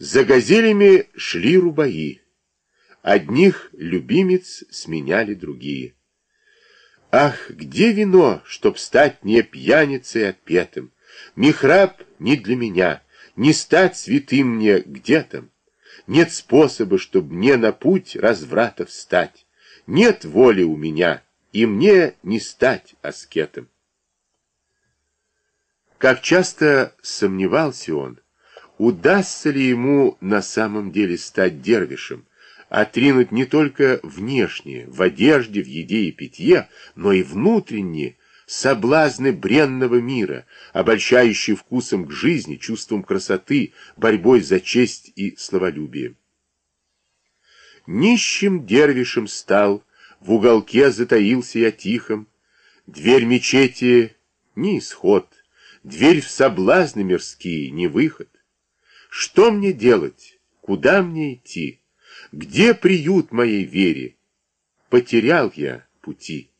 За газелями шли рубаи. Одних любимец сменяли другие. Ах, где вино, чтоб стать не пьяницей отпетым? Михраб не для меня, не стать святым мне где там. Нет способа, чтоб мне на путь разврата встать. Нет воли у меня, и мне не стать аскетом. Как часто сомневался он, удастся ли ему на самом деле стать дервишем, отринуть не только внешнее, в одежде, в еде и питье, но и внутренние соблазны бренного мира, обольщающие вкусом к жизни, чувством красоты, борьбой за честь и словолюбие. Нищим дервишем стал, в уголке затаился я тихом, дверь мечети не исход, дверь в соблазны мирские не выход. Что мне делать? Куда мне идти? Где приют моей вере? Потерял я пути.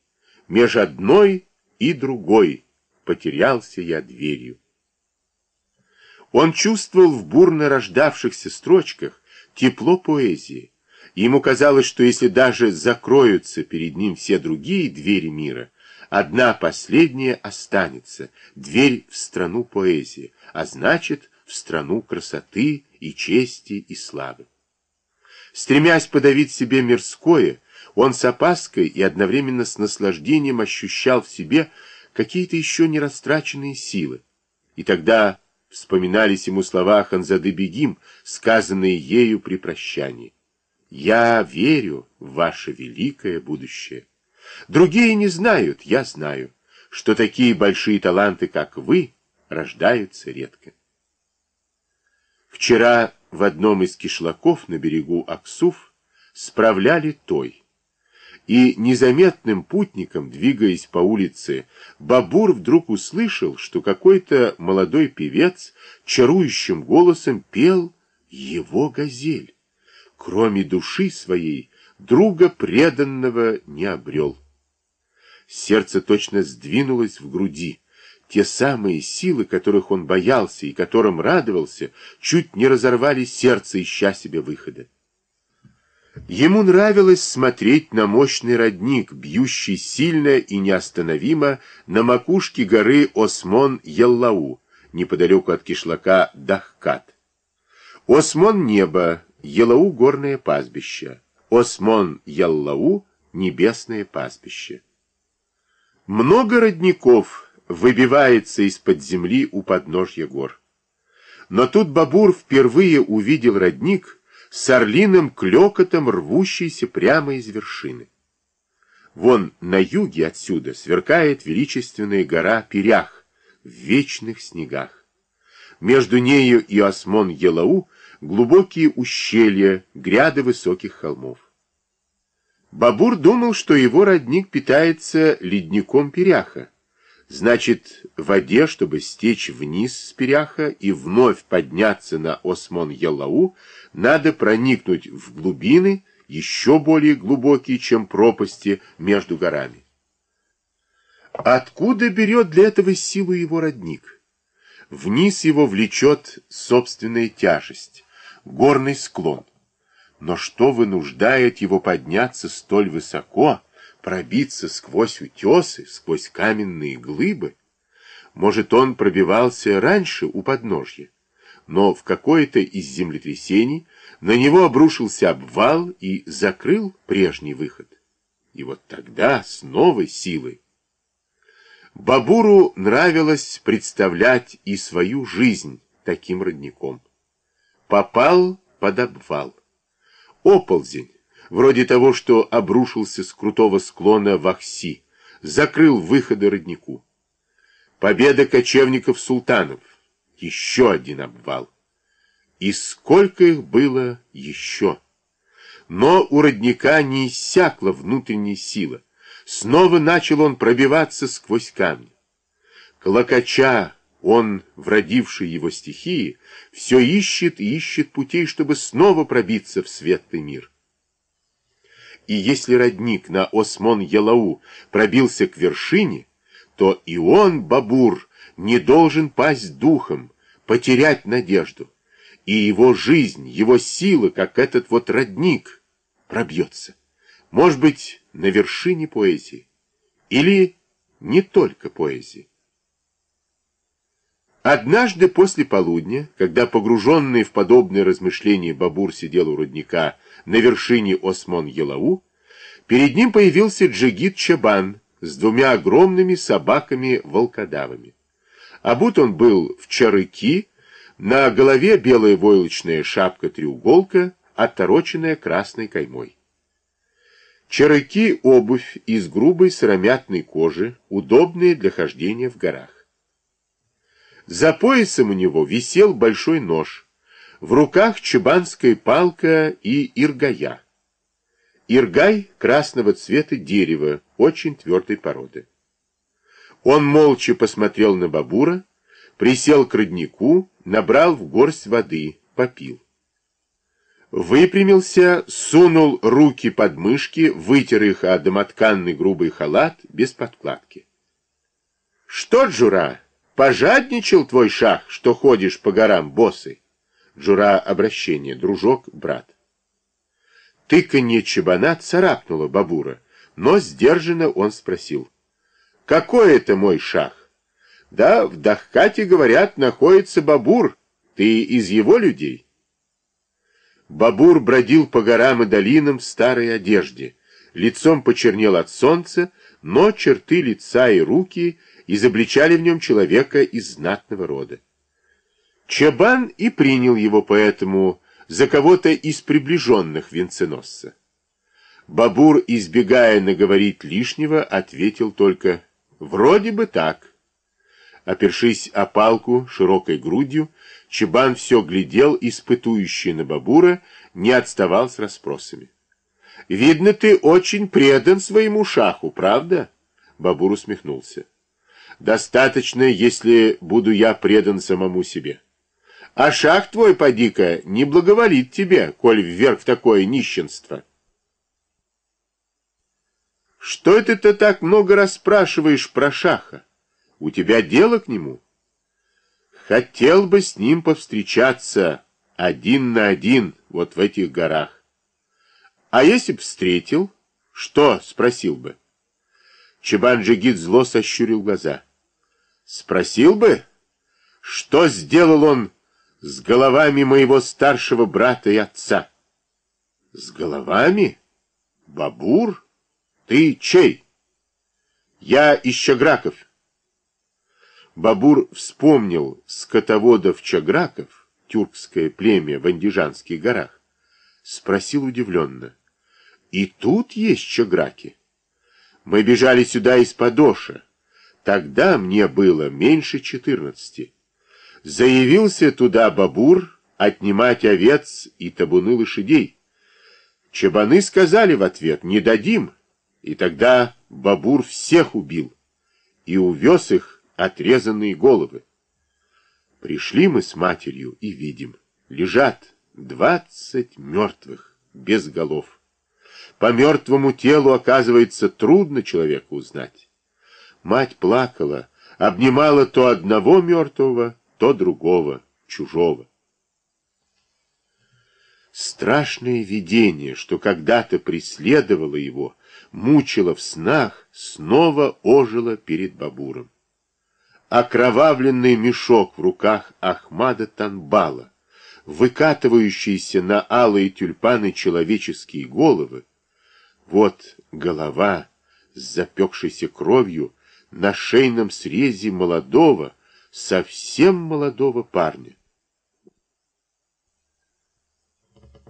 Меж одной и другой потерялся я дверью. Он чувствовал в бурно рождавшихся строчках тепло поэзии. Ему казалось, что если даже закроются перед ним все другие двери мира, одна последняя останется, дверь в страну поэзии, а значит, в страну красоты и чести и славы. Стремясь подавить себе мирское, он с опаской и одновременно с наслаждением ощущал в себе какие-то еще не растраченные силы. И тогда вспоминались ему слова Ханзады Бегим, сказанные ею при прощании. «Я верю в ваше великое будущее. Другие не знают, я знаю, что такие большие таланты, как вы, рождаются редко». Вчера в одном из кишлаков на берегу Аксуф справляли той. И незаметным путником, двигаясь по улице, Бабур вдруг услышал, что какой-то молодой певец чарующим голосом пел его газель. Кроме души своей, друга преданного не обрел. Сердце точно сдвинулось в груди. Те самые силы, которых он боялся и которым радовался, чуть не разорвали сердце, ища себе выхода. Ему нравилось смотреть на мощный родник, бьющий сильно и неостановимо на макушке горы Осмон-Еллау, неподалеку от кишлака Дахкат. Осмон — небо, Еллау — горное пастбище, Осмон-Еллау — небесное пастбище. Много родников — выбивается из-под земли у подножья гор. Но тут Бабур впервые увидел родник с орлиным клёкотом, рвущийся прямо из вершины. Вон на юге отсюда сверкает величественная гора Перях в вечных снегах. Между нею и Осмон-Елау глубокие ущелья, гряды высоких холмов. Бабур думал, что его родник питается ледником Перяха, Значит, в воде, чтобы стечь вниз с Перяха и вновь подняться на Осмон-Елау, надо проникнуть в глубины, еще более глубокие, чем пропасти между горами. Откуда берет для этого силу его родник? Вниз его влечет собственная тяжесть, горный склон. Но что вынуждает его подняться столь высоко, пробиться сквозь утесы, сквозь каменные глыбы. Может, он пробивался раньше у подножья, но в какое-то из землетрясений на него обрушился обвал и закрыл прежний выход. И вот тогда с новой силой. Бабуру нравилось представлять и свою жизнь таким родником. Попал под обвал. Оползень вроде того, что обрушился с крутого склона Вахси, закрыл выходы роднику. Победа кочевников-султанов. Еще один обвал. И сколько их было еще? Но у родника не иссякла внутренняя сила. Снова начал он пробиваться сквозь камни. Клокоча, он, вродивший его стихии, все ищет и ищет путей, чтобы снова пробиться в светлый мир. И если родник на Осмон-Елау пробился к вершине, то и он, Бабур, не должен пасть духом, потерять надежду. и его жизнь, его сила, как этот вот родник, пробьется. Может быть, на вершине поэзии. Или не только поэзии. Однажды после полудня, когда погруженный в подобные размышления Бабур сидел у родника на вершине Осмон-Елау, перед ним появился Джигит Чабан с двумя огромными собаками-волкодавами. Обут он был в чарыки, на голове белая войлочная шапка-треуголка, оттороченная красной каймой. Чарыки — обувь из грубой сыромятной кожи, удобные для хождения в горах. За поясом у него висел большой нож, в руках чебанская палка и иргая. Иргай красного цвета дерева, очень твердой породы. Он молча посмотрел на Бабура, присел к роднику, набрал в горсть воды, попил. Выпрямился, сунул руки под мышки, вытер их о домотканный грубый халат без подкладки. «Что, Джура, пожадничал твой шах, что ходишь по горам босый?» Джура обращение, дружок, брат. Тыканье чебана царапнуло Бабура, но сдержанно он спросил. «Какой это мой шах?» «Да, в Дахкате, говорят, находится Бабур. Ты из его людей?» Бабур бродил по горам и долинам в старой одежде. Лицом почернел от солнца, но черты лица и руки изобличали в нем человека из знатного рода. Чабан и принял его поэтому за кого-то из приближенных венценосца. Бабур, избегая наговорить лишнего, ответил только «Вроде бы так». Опершись о палку широкой грудью, Чебан все глядел, испытующий на Бабура, не отставал с расспросами. «Видно, ты очень предан своему шаху, правда?» Бабур усмехнулся. «Достаточно, если буду я предан самому себе. А шах твой, поди-ка, не благоволит тебе, коль вверх в такое нищенство». «Что это ты так много расспрашиваешь про шаха? У тебя дело к нему?» Хотел бы с ним повстречаться один на один вот в этих горах. А если б встретил, что спросил бы? Чебан-Джигит зло сощурил глаза. Спросил бы, что сделал он с головами моего старшего брата и отца? С головами? Бабур? Ты чей? Я из Чаграков. Бабур вспомнил скотоводов-чаграков, тюркское племя в Андижанских горах, спросил удивленно. «И тут есть чаграки?» «Мы бежали сюда из Подоша. Тогда мне было меньше четырнадцати. Заявился туда Бабур отнимать овец и табуны лошадей. Чабаны сказали в ответ «не дадим», и тогда Бабур всех убил и увез их отрезанные головы. Пришли мы с матерью и видим, лежат двадцать мертвых, без голов. По мертвому телу, оказывается, трудно человека узнать. Мать плакала, обнимала то одного мертвого, то другого, чужого. Страшное видение, что когда-то преследовало его, мучило в снах, снова ожило перед Бабуром окровавленный мешок в руках Ахмада Танбала, выкатывающийся на алые тюльпаны человеческие головы, вот голова с запекшейся кровью на шейном срезе молодого, совсем молодого парня.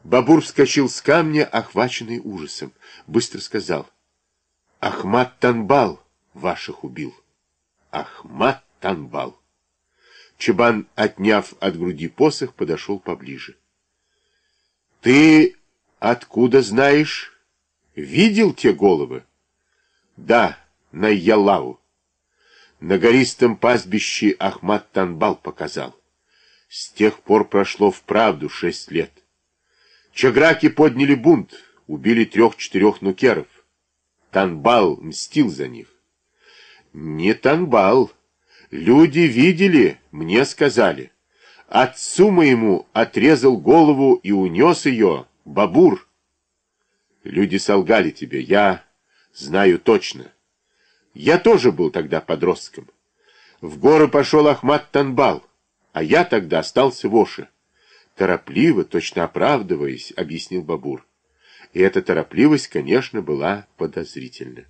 Бабур вскочил с камня, охваченный ужасом. Быстро сказал, «Ахмад Танбал ваших убил». Ахмад Танбал. Чабан, отняв от груди посох, подошел поближе. — Ты откуда знаешь? Видел те головы? — Да, на Ялау. На гористом пастбище Ахмат Танбал показал. С тех пор прошло вправду шесть лет. Чаграки подняли бунт, убили трех-четырех нукеров. Танбал мстил за них. Не Танбал, Люди видели, мне сказали. Отцу моему отрезал голову и унес ее, Бабур. Люди солгали тебе, я знаю точно. Я тоже был тогда подростком. В горы пошел Ахмат Танбал, а я тогда остался в Оше. Торопливо, точно оправдываясь, объяснил Бабур. И эта торопливость, конечно, была подозрительна.